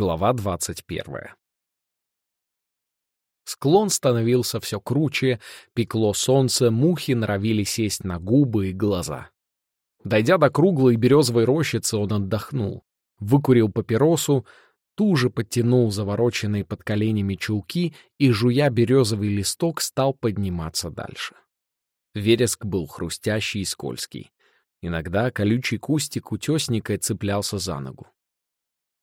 Глава 21. Склон становился все круче, пекло солнце, мухи норовили сесть на губы и глаза. Дойдя до круглой березовой рощицы, он отдохнул, выкурил папиросу, туже подтянул завороченные под коленями чулки и, жуя березовый листок, стал подниматься дальше. Вереск был хрустящий и скользкий. Иногда колючий кустик утесника цеплялся за ногу.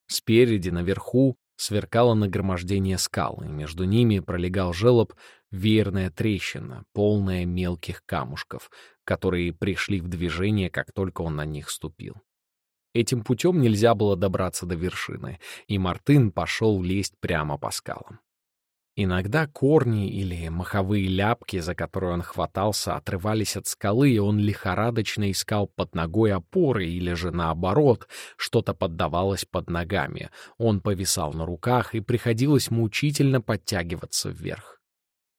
Спереди, наверху, сверкало нагромождение скал, и между ними пролегал желоб веерная трещина, полная мелких камушков, которые пришли в движение, как только он на них ступил. Этим путем нельзя было добраться до вершины, и Мартын пошел лезть прямо по скалам. Иногда корни или маховые ляпки, за которые он хватался, отрывались от скалы, и он лихорадочно искал под ногой опоры или же наоборот, что-то поддавалось под ногами. Он повисал на руках, и приходилось мучительно подтягиваться вверх.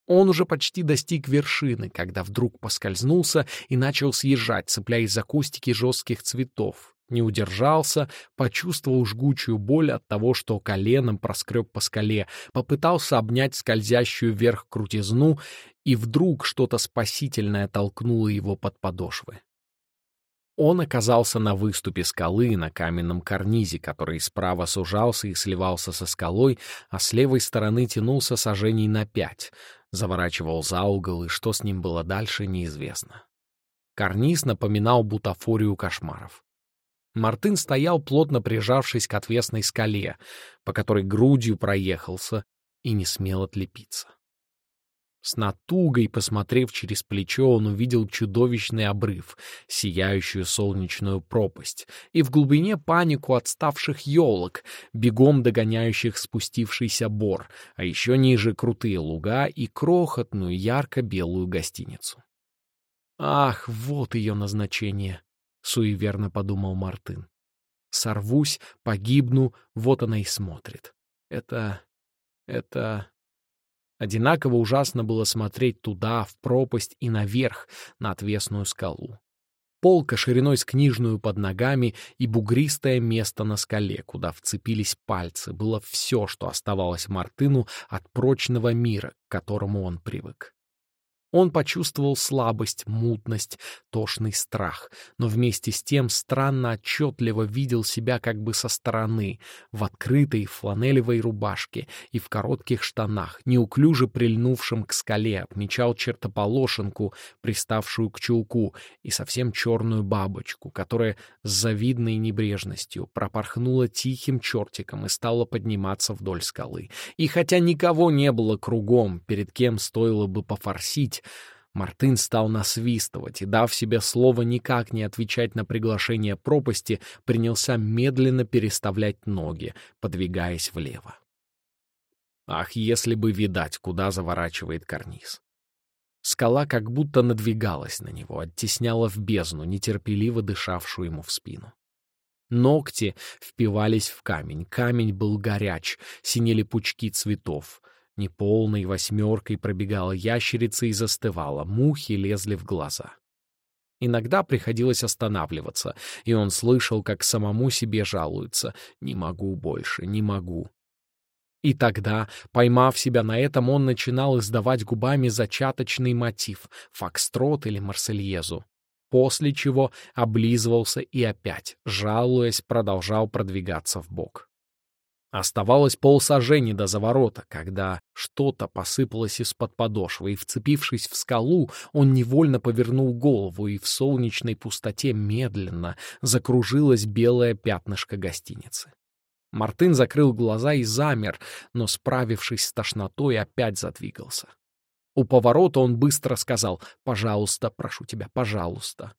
Он уже почти достиг вершины, когда вдруг поскользнулся и начал съезжать, цепляясь за кустики жестких цветов, не удержался, почувствовал жгучую боль от того, что коленом проскреб по скале, попытался обнять скользящую вверх крутизну, и вдруг что-то спасительное толкнуло его под подошвы. Он оказался на выступе скалы, на каменном карнизе, который справа сужался и сливался со скалой, а с левой стороны тянулся сажений на пять, заворачивал за угол, и что с ним было дальше, неизвестно. Карниз напоминал бутафорию кошмаров. Мартын стоял, плотно прижавшись к отвесной скале, по которой грудью проехался, и не смел отлепиться. С натугой, посмотрев через плечо, он увидел чудовищный обрыв, сияющую солнечную пропасть, и в глубине панику отставших елок, бегом догоняющих спустившийся бор, а еще ниже крутые луга и крохотную ярко-белую гостиницу. Ах, вот ее назначение! — суеверно подумал Мартын. «Сорвусь, погибну, вот она и смотрит. Это... это...» Одинаково ужасно было смотреть туда, в пропасть и наверх, на отвесную скалу. Полка шириной с книжную под ногами и бугристое место на скале, куда вцепились пальцы, было все, что оставалось Мартыну от прочного мира, к которому он привык. Он почувствовал слабость, мутность, тошный страх, но вместе с тем странно отчетливо видел себя как бы со стороны, в открытой фланелевой рубашке и в коротких штанах, неуклюже прильнувшим к скале, отмечал чертополошенку, приставшую к чулку, и совсем черную бабочку, которая с завидной небрежностью пропорхнула тихим чертиком и стала подниматься вдоль скалы. И хотя никого не было кругом, перед кем стоило бы пофорсить, говорить, Мартын стал насвистывать и, дав себе слово никак не отвечать на приглашение пропасти, принялся медленно переставлять ноги, подвигаясь влево. Ах, если бы видать, куда заворачивает карниз. Скала как будто надвигалась на него, оттесняла в бездну, нетерпеливо дышавшую ему в спину. Ногти впивались в камень, камень был горяч, синели пучки цветов — Неполной восьмеркой пробегала ящерица и застывала, мухи лезли в глаза. Иногда приходилось останавливаться, и он слышал, как самому себе жалуется «не могу больше, не могу». И тогда, поймав себя на этом, он начинал издавать губами зачаточный мотив — фокстрот или марсельезу. После чего облизывался и опять, жалуясь, продолжал продвигаться в бок. Оставалось полсажени до заворота, когда что-то посыпалось из-под подошвы, и, вцепившись в скалу, он невольно повернул голову, и в солнечной пустоте медленно закружилось белое пятнышко гостиницы. Мартын закрыл глаза и замер, но, справившись с тошнотой, опять задвигался. У поворота он быстро сказал «Пожалуйста, прошу тебя, пожалуйста».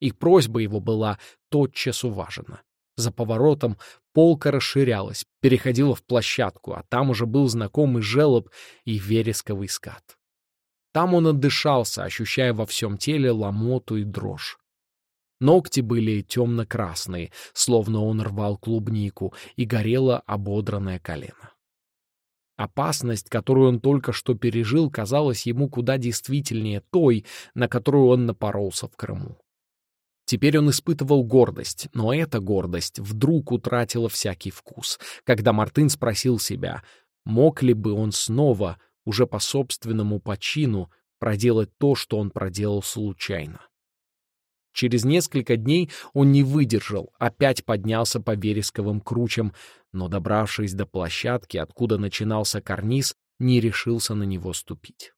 И просьба его была тотчас уважена. За поворотом полка расширялась, переходила в площадку, а там уже был знакомый желоб и вересковый скат. Там он отдышался, ощущая во всем теле ломоту и дрожь. Ногти были темно-красные, словно он рвал клубнику, и горело ободранное колено. Опасность, которую он только что пережил, казалась ему куда действительнее той, на которую он напоролся в Крыму. Теперь он испытывал гордость, но эта гордость вдруг утратила всякий вкус, когда Мартын спросил себя, мог ли бы он снова, уже по собственному почину, проделать то, что он проделал случайно. Через несколько дней он не выдержал, опять поднялся по вересковым кручам, но, добравшись до площадки, откуда начинался карниз, не решился на него ступить.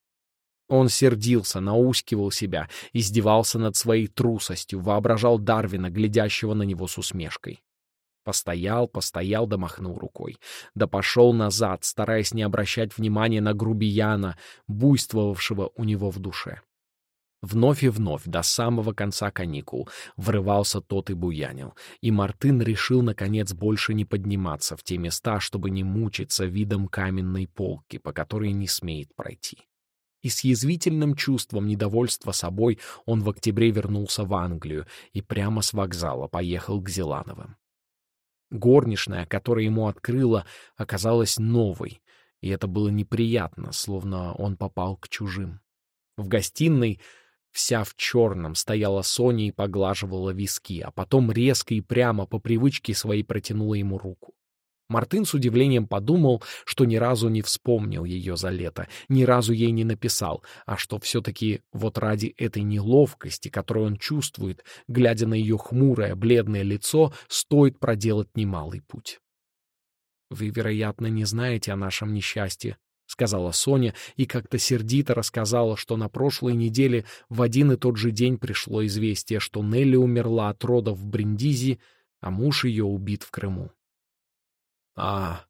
Он сердился, наускивал себя, издевался над своей трусостью, воображал Дарвина, глядящего на него с усмешкой. Постоял, постоял, да махнул рукой. Да пошел назад, стараясь не обращать внимания на грубияна, буйствовавшего у него в душе. Вновь и вновь, до самого конца каникул, врывался тот и буянил, и Мартын решил, наконец, больше не подниматься в те места, чтобы не мучиться видом каменной полки, по которой не смеет пройти и с язвительным чувством недовольства собой он в октябре вернулся в Англию и прямо с вокзала поехал к Зелановым. Горничная, которая ему открыла, оказалась новой, и это было неприятно, словно он попал к чужим. В гостиной вся в черном стояла Соня и поглаживала виски, а потом резко и прямо по привычке своей протянула ему руку. Мартын с удивлением подумал, что ни разу не вспомнил ее за лето, ни разу ей не написал, а что все-таки вот ради этой неловкости, которую он чувствует, глядя на ее хмурое, бледное лицо, стоит проделать немалый путь. «Вы, вероятно, не знаете о нашем несчастье», — сказала Соня и как-то сердито рассказала, что на прошлой неделе в один и тот же день пришло известие, что Нелли умерла от родов в Бриндизи, а муж ее убит в Крыму. «А,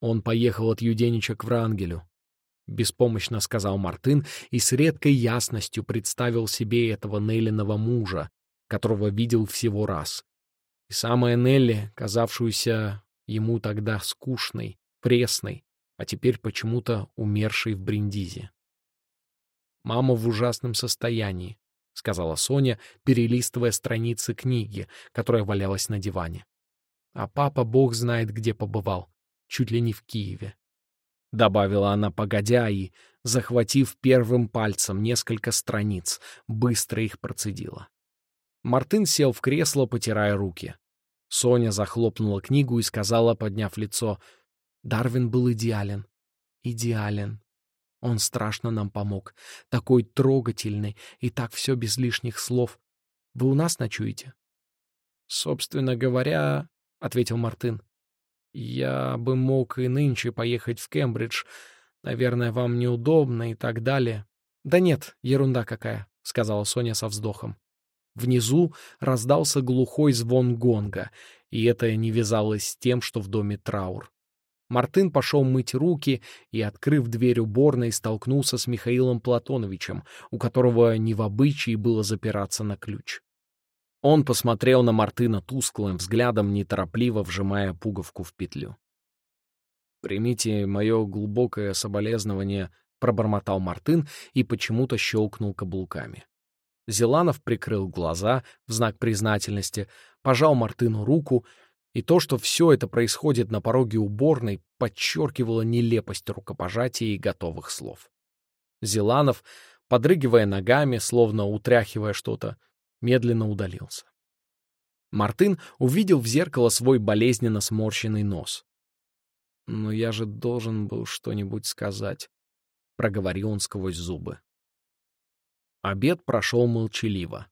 он поехал от Юденича к Врангелю», — беспомощно сказал Мартын и с редкой ясностью представил себе этого Неллиного мужа, которого видел всего раз. И самая Нелли, казавшуюся ему тогда скучной, пресной, а теперь почему-то умершей в Бриндизе. «Мама в ужасном состоянии», — сказала Соня, перелистывая страницы книги, которая валялась на диване. А папа бог знает где побывал, чуть ли не в Киеве. Добавила она погодя и, захватив первым пальцем несколько страниц, быстро их процедила. Мартын сел в кресло, потирая руки. Соня захлопнула книгу и сказала, подняв лицо, «Дарвин был идеален. Идеален. Он страшно нам помог. Такой трогательный, и так все без лишних слов. Вы у нас ночуете?» «Собственно говоря, — ответил Мартын. «Я бы мог и нынче поехать в Кембридж. Наверное, вам неудобно и так далее». «Да нет, ерунда какая», — сказала Соня со вздохом. Внизу раздался глухой звон гонга, и это не вязалось с тем, что в доме траур. Мартын пошел мыть руки и, открыв дверь уборной, столкнулся с Михаилом Платоновичем, у которого не в обычае было запираться на ключ. Он посмотрел на Мартына тусклым взглядом, неторопливо вжимая пуговку в петлю. «Примите мое глубокое соболезнование», — пробормотал Мартын и почему-то щелкнул каблуками. Зеланов прикрыл глаза в знак признательности, пожал Мартыну руку, и то, что все это происходит на пороге уборной, подчеркивало нелепость рукопожатия и готовых слов. Зеланов, подрыгивая ногами, словно утряхивая что-то, медленно удалился. Мартын увидел в зеркало свой болезненно сморщенный нос. «Но я же должен был что-нибудь сказать», — проговорил он сквозь зубы. Обед прошел молчаливо,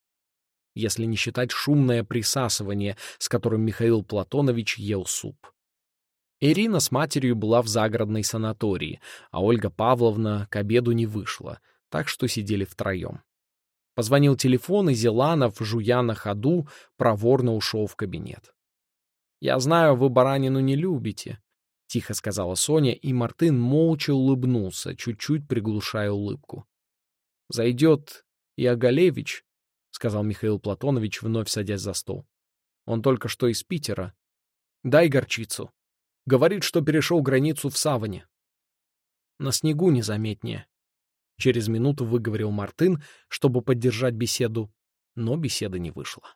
если не считать шумное присасывание, с которым Михаил Платонович ел суп. Ирина с матерью была в загородной санатории, а Ольга Павловна к обеду не вышла, так что сидели втроем. Позвонил телефон, и Зеланов, жуя на ходу, проворно ушел в кабинет. «Я знаю, вы баранину не любите», — тихо сказала Соня, и Мартын молча улыбнулся, чуть-чуть приглушая улыбку. «Зайдет и Оголевич», — сказал Михаил Платонович, вновь садясь за стол. «Он только что из Питера. Дай горчицу. Говорит, что перешел границу в саване. На снегу незаметнее. Через минуту выговорил Мартын, чтобы поддержать беседу, но беседа не вышла.